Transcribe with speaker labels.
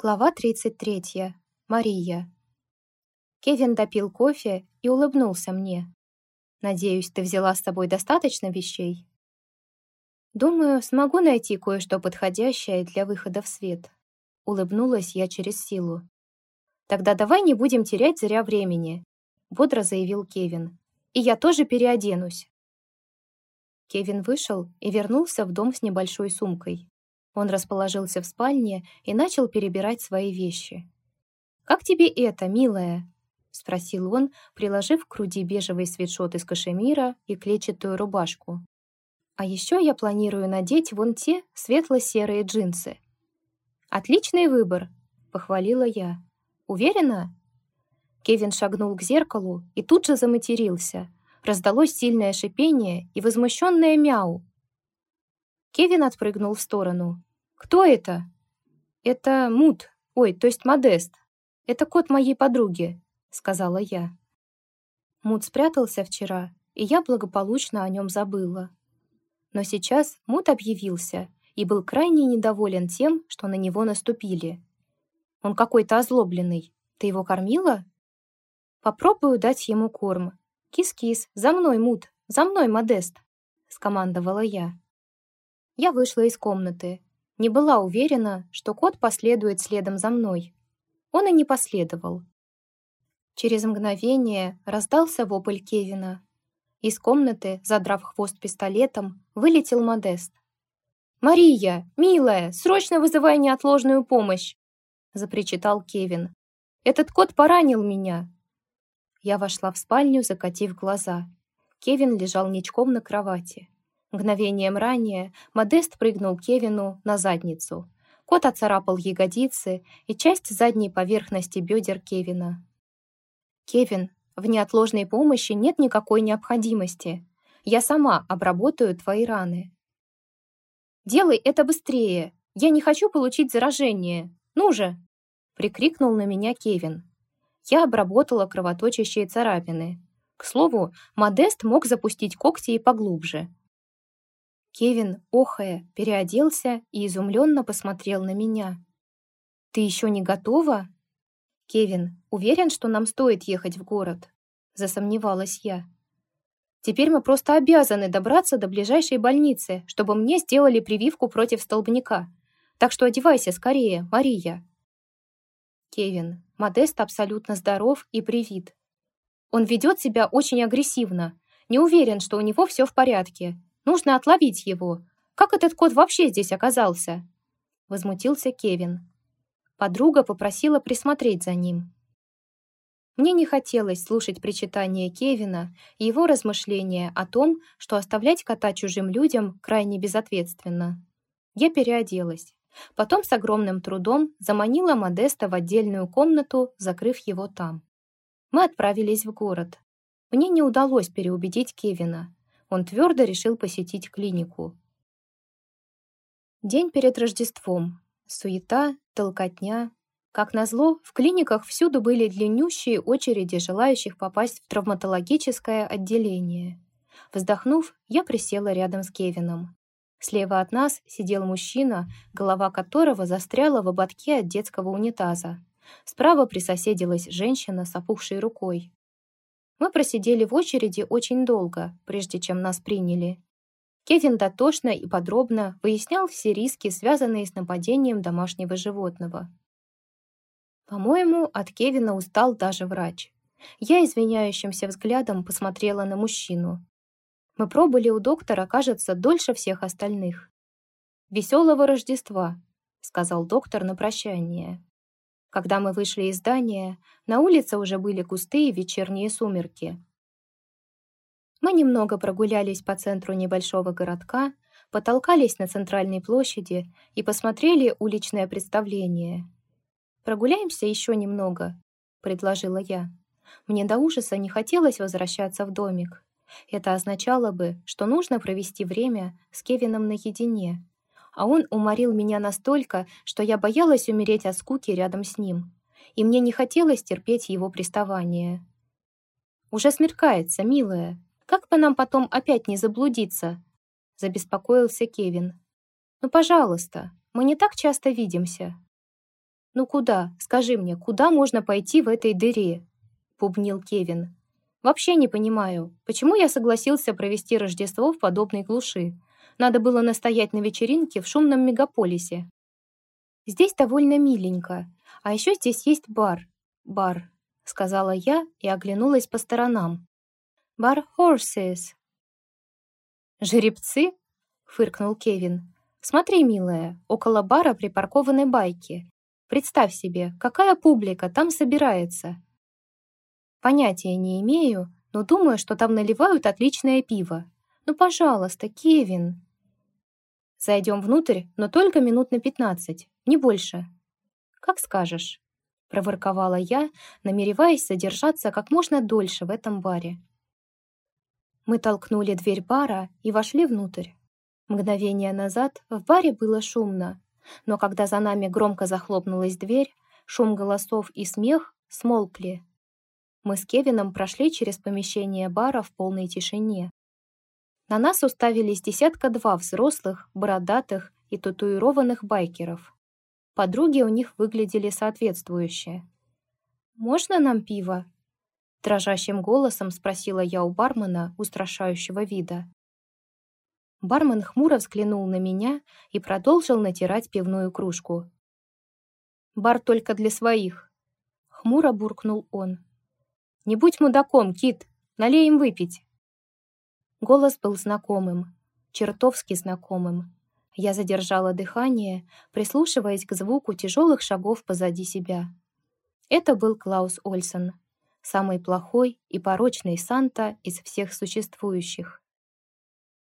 Speaker 1: Глава 33. Мария. Кевин допил кофе и улыбнулся мне. «Надеюсь, ты взяла с собой достаточно вещей?» «Думаю, смогу найти кое-что подходящее для выхода в свет». Улыбнулась я через силу. «Тогда давай не будем терять зря времени», — бодро заявил Кевин. «И я тоже переоденусь». Кевин вышел и вернулся в дом с небольшой сумкой. Он расположился в спальне и начал перебирать свои вещи. «Как тебе это, милая?» — спросил он, приложив к груди бежевый свитшот из кашемира и клетчатую рубашку. «А еще я планирую надеть вон те светло-серые джинсы». «Отличный выбор», — похвалила я. «Уверена?» Кевин шагнул к зеркалу и тут же заматерился. Раздалось сильное шипение и возмущенное мяу. Кевин отпрыгнул в сторону. «Кто это?» «Это Мут, ой, то есть Модест. Это кот моей подруги», — сказала я. Мут спрятался вчера, и я благополучно о нем забыла. Но сейчас Мут объявился и был крайне недоволен тем, что на него наступили. «Он какой-то озлобленный. Ты его кормила?» «Попробую дать ему корм. Кис-кис, за мной, Мут, за мной, Модест», — скомандовала я. Я вышла из комнаты, не была уверена, что кот последует следом за мной. Он и не последовал. Через мгновение раздался вопль Кевина. Из комнаты, задрав хвост пистолетом, вылетел Модест. «Мария, милая, срочно вызывай неотложную помощь!» запричитал Кевин. «Этот кот поранил меня!» Я вошла в спальню, закатив глаза. Кевин лежал ничком на кровати. Мгновением ранее Модест прыгнул Кевину на задницу. Кот оцарапал ягодицы и часть задней поверхности бедер Кевина. «Кевин, в неотложной помощи нет никакой необходимости. Я сама обработаю твои раны». «Делай это быстрее! Я не хочу получить заражение! Ну же!» прикрикнул на меня Кевин. Я обработала кровоточащие царапины. К слову, Модест мог запустить когти и поглубже, Кевин, охая, переоделся и изумленно посмотрел на меня. «Ты еще не готова?» «Кевин, уверен, что нам стоит ехать в город?» Засомневалась я. «Теперь мы просто обязаны добраться до ближайшей больницы, чтобы мне сделали прививку против столбняка. Так что одевайся скорее, Мария». Кевин, Модест абсолютно здоров и привит. Он ведет себя очень агрессивно. Не уверен, что у него все в порядке, Нужно отловить его. Как этот кот вообще здесь оказался?» Возмутился Кевин. Подруга попросила присмотреть за ним. Мне не хотелось слушать причитания Кевина и его размышления о том, что оставлять кота чужим людям крайне безответственно. Я переоделась. Потом с огромным трудом заманила Модеста в отдельную комнату, закрыв его там. Мы отправились в город. Мне не удалось переубедить Кевина он твердо решил посетить клинику. День перед Рождеством. Суета, толкотня. Как назло, в клиниках всюду были длиннющие очереди желающих попасть в травматологическое отделение. Вздохнув, я присела рядом с Кевином. Слева от нас сидел мужчина, голова которого застряла в ободке от детского унитаза. Справа присоседилась женщина с опухшей рукой. Мы просидели в очереди очень долго, прежде чем нас приняли. Кевин дотошно и подробно выяснял все риски, связанные с нападением домашнего животного. По-моему, от Кевина устал даже врач. Я извиняющимся взглядом посмотрела на мужчину. Мы пробыли у доктора, кажется, дольше всех остальных. «Веселого Рождества», — сказал доктор на прощание. Когда мы вышли из здания, на улице уже были густые вечерние сумерки. Мы немного прогулялись по центру небольшого городка, потолкались на центральной площади и посмотрели уличное представление. «Прогуляемся еще немного», — предложила я. Мне до ужаса не хотелось возвращаться в домик. Это означало бы, что нужно провести время с Кевином наедине, а он уморил меня настолько, что я боялась умереть от скуки рядом с ним, и мне не хотелось терпеть его приставание. «Уже смеркается, милая. Как бы нам потом опять не заблудиться?» Забеспокоился Кевин. «Ну, пожалуйста, мы не так часто видимся». «Ну куда? Скажи мне, куда можно пойти в этой дыре?» — бубнил Кевин. «Вообще не понимаю, почему я согласился провести Рождество в подобной глуши. Надо было настоять на вечеринке в шумном мегаполисе. Здесь довольно миленько, а еще здесь есть бар. Бар, сказала я и оглянулась по сторонам. Бар Horses. Жеребцы? фыркнул Кевин. Смотри, милая, около бара припаркованы байки. Представь себе, какая публика там собирается. Понятия не имею, но думаю, что там наливают отличное пиво. Ну, пожалуйста, Кевин. Зайдем внутрь, но только минут на пятнадцать, не больше. Как скажешь, проворковала я, намереваясь задержаться как можно дольше в этом баре. Мы толкнули дверь бара и вошли внутрь. Мгновение назад в баре было шумно, но когда за нами громко захлопнулась дверь, шум голосов и смех смолкли. Мы с Кевином прошли через помещение бара в полной тишине. На нас уставились десятка-два взрослых, бородатых и татуированных байкеров. Подруги у них выглядели соответствующе. «Можно нам пиво?» Дрожащим голосом спросила я у бармена устрашающего вида. Бармен хмуро взглянул на меня и продолжил натирать пивную кружку. «Бар только для своих», — хмуро буркнул он. «Не будь мудаком, Кит, налей им выпить». Голос был знакомым, чертовски знакомым. Я задержала дыхание, прислушиваясь к звуку тяжелых шагов позади себя. Это был Клаус Ольсон, самый плохой и порочный Санта из всех существующих.